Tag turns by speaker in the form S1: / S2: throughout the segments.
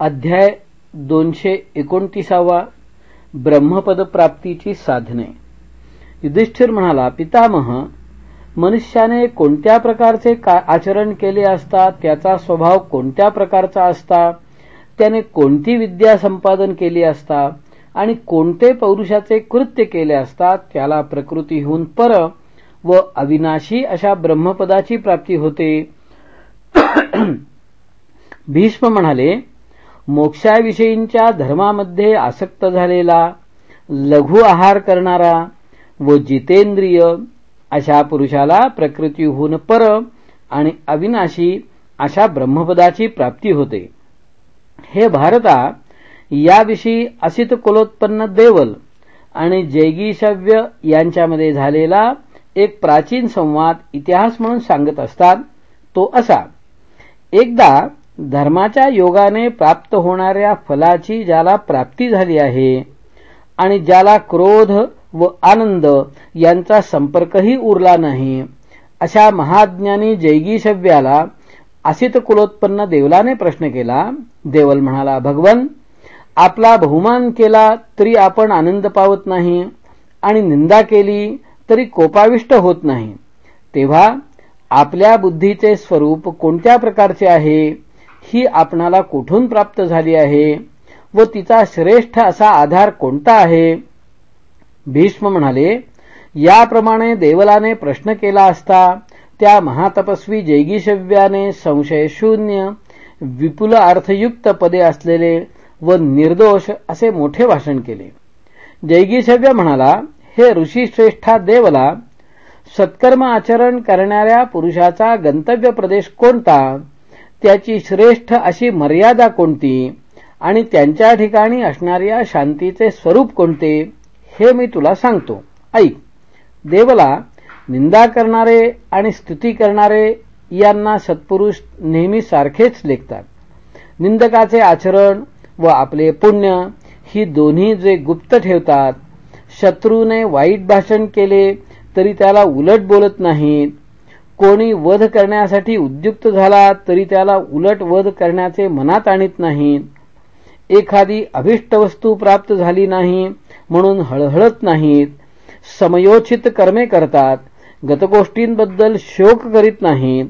S1: अध्याय दोनशे एकोणतीसावा ब्रह्मपद प्राप्तीची साधने. युधिष्ठिर म्हणाला पितामह मनुष्याने कोणत्या प्रकारचे आचरण केले असता त्याचा स्वभाव कोणत्या प्रकारचा असता त्याने कोणती विद्या संपादन केली असता आणि कोणते पौरुषाचे कृत्य केले असता त्याला प्रकृतीहून पर व अविनाशी अशा ब्रह्मपदाची प्राप्ती होते. भीष्म म्हणाले मोक्षाविषयींच्या धर्मामध्ये आसक्त झालेला लघु आहार करणारा व जितेंद्रिय अशा पुरुषाला प्रकृतीहून पर आणि अविनाशी अशा ब्रह्मपदाची प्राप्ती होते. हे भारता याविषयी असित कुलोत्पन्न देवल आणि जैगीशव्य यांच्यामध्ये झालेला एक प्राचीन संवाद इतिहास म्हणून सांगत असतात. तो असा एकदा धर्माच्या योगाने प्राप्त होणाऱ्या फलाची ज्याला प्राप्ती झाली आहे आणि ज्याला क्रोध व आनंद यांचा संपर्कही उरला नाही अशा महाज्ञानी जैगीशव्याला असित कुलोत्पन्न देवलाने प्रश्न केला. देवल म्हणाला भगवन आपला बहुमान केला तरी आपण आनंद पावत नाही आणि निंदा केली तरी कोपाविष्ट होत नाही. तेव्हा आपल्या बुद्धीचे स्वरूप कोणत्या प्रकारचे आहे? ही आपणाला कुठून प्राप्त झाली आहे व तिचा श्रेष्ठ असा आधार कोणता आहे? भीष्म म्हणाले याप्रमाणे देवलाने प्रश्न केला असता त्या महातपस्वी जैगिशव्याने संशयशून्य विपुल अर्थयुक्त पदे असलेले व निर्दोष असे मोठे भाषण केले. जैगीशव्य म्हणाला हे ऋषीश्रेष्ठा देवला सत्कर्म आचरण करणाऱ्या पुरुषाचा गंतव्य प्रदेश कोणता? त्याची श्रेष्ठ अशी मर्यादा कोणती? आणि त्यांच्या ठिकाणी असणाऱ्या शांतीचे स्वरूप कोणते? हे मी तुला सांगतो. ऐक. देवला निंदा करणारे आणि स्तुती करणारे यांना सत्पुरुष नेहमी सारखेच लेखतात. निंदकाचे आचरण व आपले पुण्य ही दोन्ही जे गुप्त ठेवतात शत्रूने वाईट भाषण केले तरी त्याला उलट बोलत नाहीत. कोणी वध करण्यासाठी उद्युक्त झाला तरी त्याला उलट वध करण्याचे मनात आणत नाहीत एखादी अभिष्ट वस्तू प्राप्त झाली नाही म्हणून हळहळत नाहीत. समयोचित कर्मे करतात. गतगोष्टींबद्दल शोक करीत नाहीत.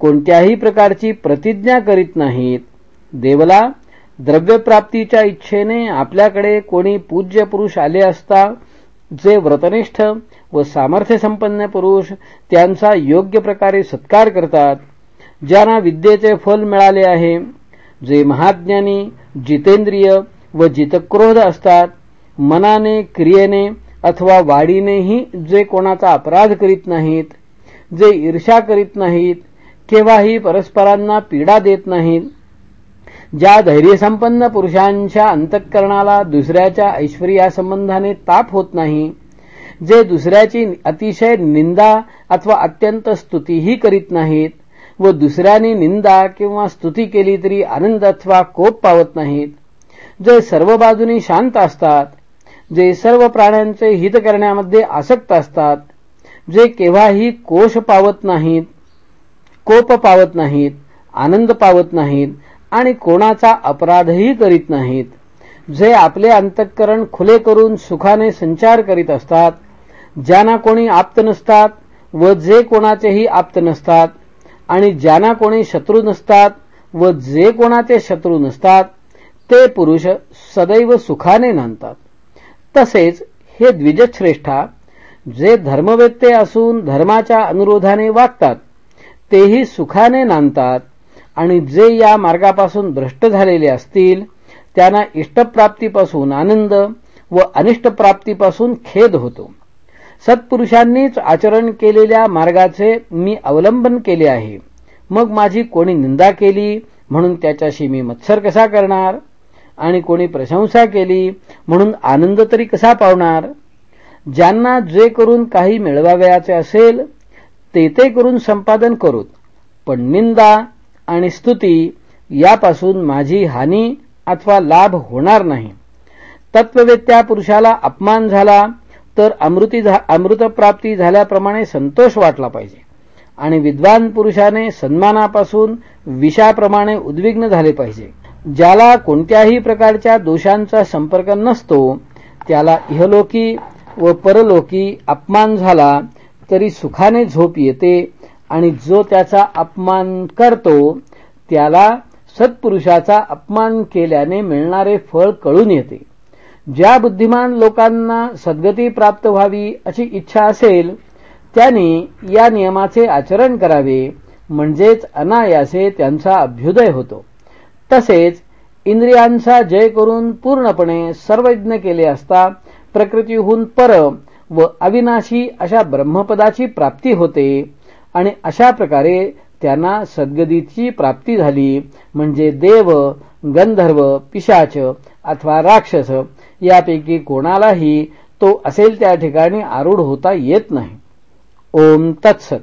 S1: कोणत्याही प्रकारची प्रतिज्ञा करीत नाहीत. देवला द्रव्यप्राप्तीच्या इच्छेने आपल्याकडे कोणी पूज्य पुरुष आले असता जे व्रतनिष्ठ व सामर्थ्य संपन्न पुरुष त्यांचा योग्य प्रकारे सत्कार करतात ज्यांना विद्येचे फल मिळाले आहे. जे महाज्ञानी जितेंद्रिय व जितक्रोध असतात मनाने क्रियेने अथवा वाढीनेही जे कोणाचा अपराध करीत नाहीत जे ईर्षा करीत नाहीत केव्हाही परस्परांना पीडा देत नाहीत ज्या धैर्यसंपन्न पुरुषांच्या अंतःकरणाला दुसऱ्याच्या ऐश्वर्यासंबंधाने ताप होत नाही जे दुसऱ्याची अतिशय निंदा अथवा अत्यंत स्तुतीही करीत नाहीत व दुसऱ्याने निंदा किंवा स्तुती केली तरी आनंद अथवा कोप पावत नाहीत जे सर्व बाजूनी शांत असतात जे सर्व प्राण्यांचे हित करण्यामध्ये आसक्त असतात जे केव्हाही कोश पावत नाहीत कोप पावत नाहीत आनंद पावत नाहीत आणि कोणाचा अपराधही करीत नाहीत जे आपले अंतःकरण खुले करून सुखाने संचार करीत असतात ज्यांना कोणी आप्त नसतात व जे कोणाचेही आप्त नसतात आणि ज्यांना कोणी शत्रू नसतात व जे कोणाचे शत्रू नसतात ते पुरुष सदैव सुखाने नांदतात. तसेच हे द्विजश्रेष्ठा जे धर्मवेत्ते असून धर्माच्या अनुरोधाने वागतात तेही सुखाने नांदतात आणि जे या मार्गापासून भ्रष्ट झालेले असतील त्यांना इष्टप्राप्तीपासून आनंद व अनिष्टप्राप्तीपासून खेद होतो. सत्पुरुषांनीच आचरण केलेल्या मार्गाचे मी अवलंबन केले आहे. मग माझी कोणी निंदा केली? म्हणून त्याच्याशी मी मत्सर कसा करणार? आणि कोणी प्रशंसा केली? म्हणून आनंद तरी कसा पावणार? ज्यांना जे करून काही मिळवावयाचे असेल ते ते करून संपादन करूत. पण निंदा आणि स्तुती यापासून माझी हानी अथवा लाभ होणार नाही. तत्ववेत्या पुरुषाला अपमान झाला तर अमृती अमृतप्राप्ती झाल्याप्रमाणे संतोष वाटला पाहिजे. आणि विद्वान पुरुषाने सन्मानापासून विषाप्रमाणे उद्विग्न झाले पाहिजे. ज्याला कोणत्याही प्रकारच्या दोषांचा संपर्क नसतो त्याला इहलोकी व परलोकी अपमान झाला तरी सुखाने झोप येते आणि जो त्याचा अपमान करतो त्याला सत्पुरुषाचा अपमान केल्याने मिळणारे फळ कळून येते. ज्या बुद्धिमान लोकांना सद्गती प्राप्त व्हावी अशी इच्छा असेल त्यांनी या नियमाचे आचरण करावे म्हणजेच अनायासे त्यांचा अभ्युदय होतो. तसेच इंद्रियांचा जय करून पूर्णपणे सर्वज्ञ केले असता प्रकृतीहून पर व अविनाशी अशा ब्रह्मपदाची प्राप्ती होते आणि अशा प्रकारे त्यांना सद्गतीची प्राप्ती झाली म्हणजे देव गंधर्व पिशाच अथवा राक्षस यापैकी कोणालाही तो असेल त्या ठिकाणी आरूढ होता येत नाही. ओम तत्सत.